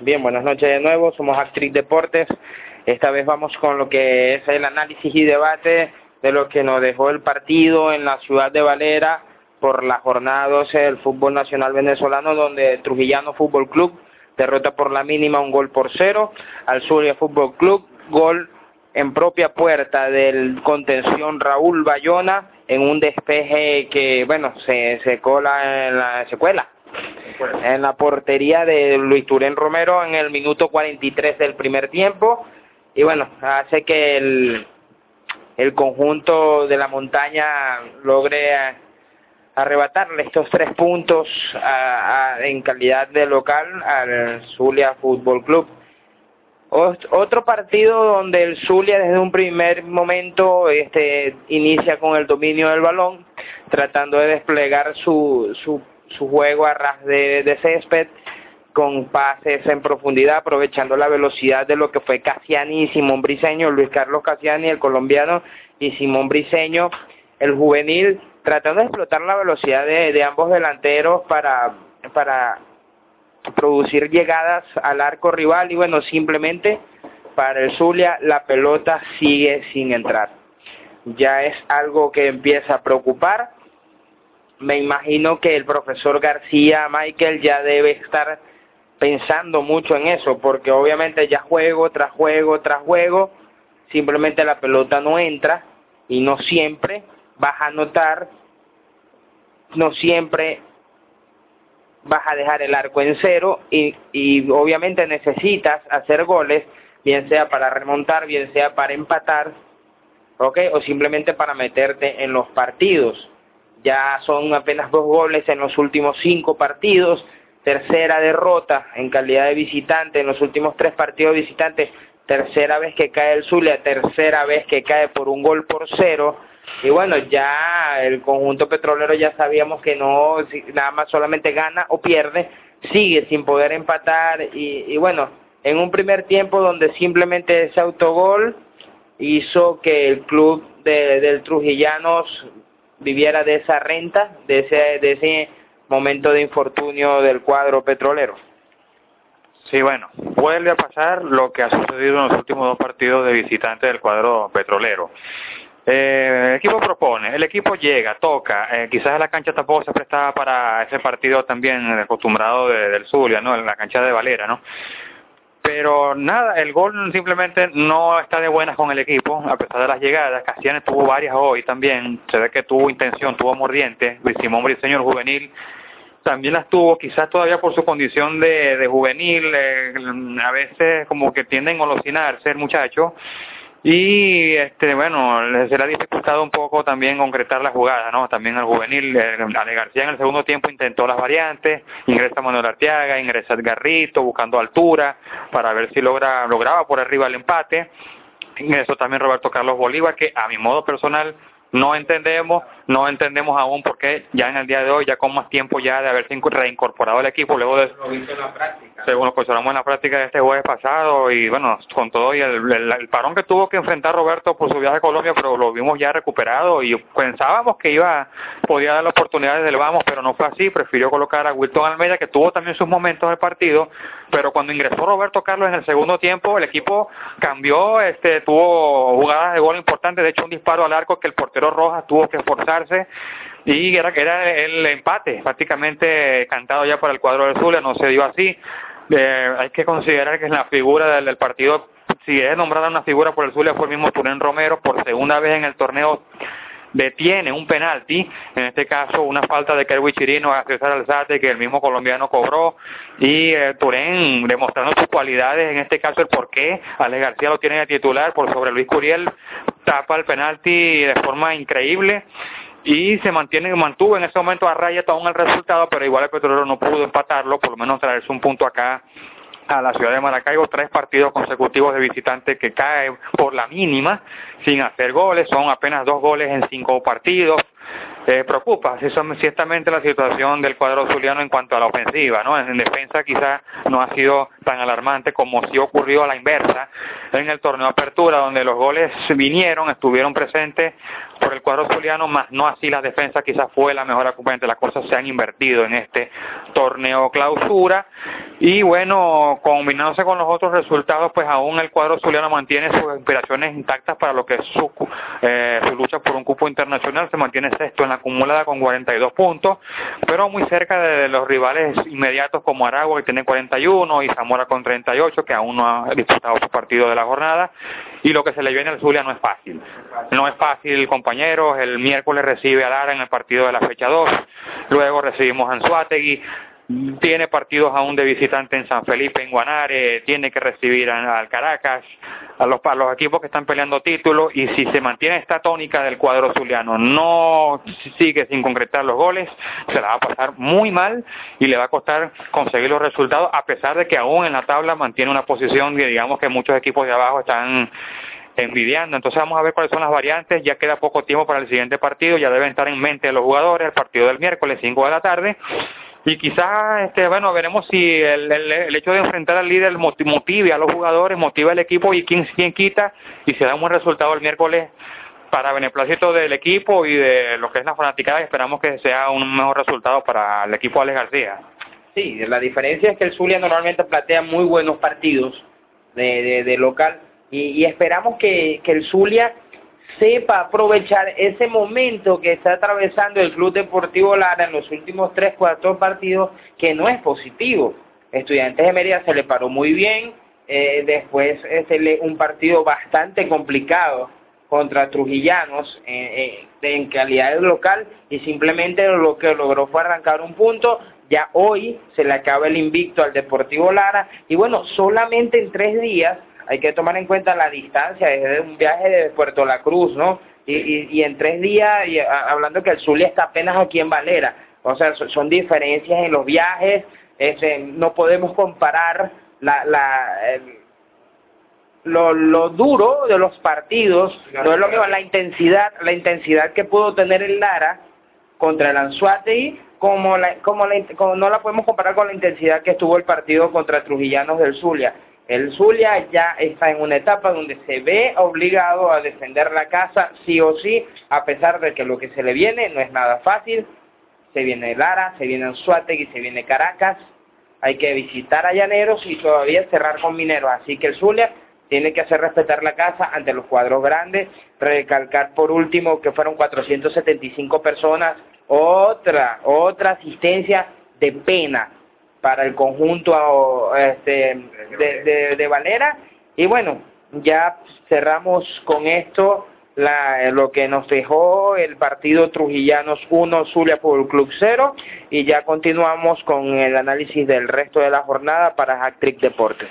Bien, buenas noches de nuevo, somos Actriz Deportes. Esta vez vamos con lo que es el análisis y debate de lo que nos dejó el partido en la ciudad de Valera por la jornada 12 del fútbol nacional venezolano, donde Trujillano Fútbol Club derrota por la mínima un gol por cero al Zulia Fútbol Club, gol en propia puerta del contención Raúl Bayona en un despeje que, bueno, se, se cola en la secuela en la portería de Luis Turén Romero en el minuto 43 del primer tiempo y bueno, hace que el, el conjunto de la montaña logre arrebatarle estos tres puntos en calidad de local al Zulia Fútbol Club. Otro partido donde el Zulia desde un primer momento este, inicia con el dominio del balón, tratando de desplegar su, su su juego a ras de, césped con pases en profundidad, aprovechando la velocidad de lo que fue Casiani y Simón Briseño, Luis Carlos Casiani, el colombiano, y Simón Briseño, el juvenil, tratando de explotar la velocidad de, de ambos delanteros para, para producir llegadas al arco rival y bueno, simplemente para el Zulia la pelota sigue sin entrar. Ya es algo que empieza a preocupar me imagino que el profesor García Michael ya debe estar pensando mucho en eso, porque obviamente ya juego tras juego tras juego, simplemente la pelota no entra y no siempre vas a notar, no siempre vas a dejar el arco en cero y obviamente necesitas hacer goles, bien sea para remontar, bien sea para empatar, ¿ok? O simplemente para meterte en los partidos ya son apenas dos goles en los últimos cinco partidos, tercera derrota en calidad de visitante en los últimos tres partidos visitantes, tercera vez que cae el Zulia, tercera vez que cae por un gol por cero, y bueno, ya el conjunto petrolero ya sabíamos que no, nada más solamente gana o pierde, sigue sin poder empatar, y, bueno, en un primer tiempo donde simplemente ese autogol hizo que el club de, del Trujillanos viviera de esa renta, de ese, de ese momento de infortunio del cuadro petrolero. Sí, bueno, vuelve a pasar lo que ha sucedido en los últimos dos partidos de visitante del cuadro petrolero. Eh, el equipo propone, el equipo llega, toca, eh, quizás la cancha tampoco se prestaba para ese partido también acostumbrado del Zulia, ¿no? En la cancha de Valera, ¿no? Pero nada, el gol simplemente no está de buenas con el equipo, a pesar de las llegadas. Casianes tuvo varias hoy también, se ve que tuvo intención, tuvo mordiente. Luis Simón Briceño, el juvenil, también las tuvo, quizás todavía por su condición de, juvenil, eh, a veces como que tienden a golosinar ser muchacho. Y este bueno les será dificultado un poco también concretar la jugada no también el juvenil eh, Ale García en el segundo tiempo intentó las variantes. Ingresa Manuel Arteaga ingresa Edgarrito buscando altura para ver si logra lograba por arriba el empate. Ingresó también Roberto Carlos Bolívar que a mi modo personal no entendemos, no entendemos aún por qué ya en el día de hoy, ya con más tiempo ya de haberse reincorporado el equipo, luego de... Según lo que en la práctica de este jueves pasado y bueno, con todo y el, el, parón que tuvo que enfrentar Roberto por su viaje a Colombia, pero lo vimos ya recuperado y pensábamos que iba, podía dar la oportunidad del vamos, pero no fue así, prefirió colocar a Wilton Almeida, que tuvo también sus momentos del partido, pero cuando ingresó Roberto Carlos en el segundo tiempo, el equipo cambió, este, tuvo jugadas de gol importantes, de hecho un disparo al arco que el portero pero Rojas tuvo que esforzarse y era, era el empate prácticamente cantado ya para el cuadro del Zulia, no se dio así. Eh, hay que considerar que es la figura del, del partido, si es nombrada una figura por el Zulia fue el mismo Turén Romero, por segunda vez en el torneo detiene un penalti, en este caso una falta de Kerwin Chirino a César Alzate que el mismo colombiano cobró y eh, Turén demostrando sus cualidades, en este caso el por qué Ale García lo tiene de titular por sobre Luis Curiel, tapa el penalti de forma increíble y se mantiene mantuvo en ese momento a raya todo el resultado, pero igual el Petrolero no pudo empatarlo, por lo menos traerse un punto acá a la ciudad de Maracaibo, tres partidos consecutivos de visitante que cae por la mínima, sin hacer goles, son apenas dos goles en cinco partidos. Preocupa ciertamente la situación del cuadro zuliano en cuanto a la ofensiva, ¿no? En, defensa quizá no ha sido tan alarmante como si ocurrió a la inversa en el torneo apertura, donde los goles vinieron, estuvieron presentes por el cuadro zuliano, más no así la defensa quizás fue la mejor acompañante. Las cosas se han invertido en este torneo clausura Y bueno, combinándose con los otros resultados, pues aún el cuadro zuliano mantiene sus inspiraciones intactas para lo que es su, eh, su lucha por un cupo internacional. Se mantiene sexto en la acumulada con 42 puntos, pero muy cerca de los rivales inmediatos como Aragua, que tiene 41, y Zamora con 38, que aún no ha disputado su partido de la jornada. Y lo que se le viene al Zulia no es fácil. No es fácil, compañeros. El miércoles recibe a Lara en el partido de la fecha 2. Luego recibimos a Anzuategui tiene partidos aún de visitante en San Felipe, en Guanare, tiene que recibir al Caracas, a los, a los equipos que están peleando títulos y si se mantiene esta tónica del cuadro zuliano, no sigue sin concretar los goles, se la va a pasar muy mal y le va a costar conseguir los resultados a pesar de que aún en la tabla mantiene una posición que digamos que muchos equipos de abajo están envidiando. Entonces vamos a ver cuáles son las variantes. Ya queda poco tiempo para el siguiente partido. Ya deben estar en mente los jugadores. El partido del miércoles 5 de la tarde y quizás, este, bueno, veremos si el, el, hecho de enfrentar al líder motive a los jugadores, motiva al equipo y quién, quién quita y se da un buen resultado el miércoles para beneplácito del equipo y de lo que es la fanaticada esperamos que sea un mejor resultado para el equipo Alex García. Sí, la diferencia es que el Zulia normalmente plantea muy buenos partidos de, de, de local y, y esperamos que, que el Zulia sepa aprovechar ese momento que está atravesando el Club Deportivo Lara en los últimos tres, cuatro partidos, que no es positivo. Estudiantes de Mérida se le paró muy bien, eh, después este, un partido bastante complicado contra Trujillanos eh, eh, en calidad de local y simplemente lo que logró fue arrancar un punto. Ya hoy se le acaba el invicto al Deportivo Lara y bueno, solamente en tres días hay que tomar en cuenta la distancia, es un viaje de Puerto La Cruz, ¿no? Y, y, en tres días, y hablando que el Zulia está apenas aquí en Valera, o sea, son, diferencias en los viajes, este, no podemos comparar la, la, lo, lo duro de los partidos, no es lo mismo la intensidad, la intensidad que pudo tener el Lara contra el Anzuategui, como, la, como, la, no la podemos comparar con la intensidad que estuvo el partido contra Trujillanos del Zulia. El Zulia ya está en una etapa donde se ve obligado a defender la casa sí o sí, a pesar de que lo que se le viene no es nada fácil. Se viene Lara, se viene y se viene Caracas. Hay que visitar a Llaneros y todavía cerrar con Mineros. Así que el Zulia tiene que hacer respetar la casa ante los cuadros grandes. Recalcar por último que fueron 475 personas. Otra, otra asistencia de pena para el conjunto este, de, Valera. Y bueno, ya cerramos con esto lo que nos dejó el partido Trujillanos 1, Zulia por Club 0 y ya continuamos con el análisis del resto de la jornada para Hacktrick Deportes.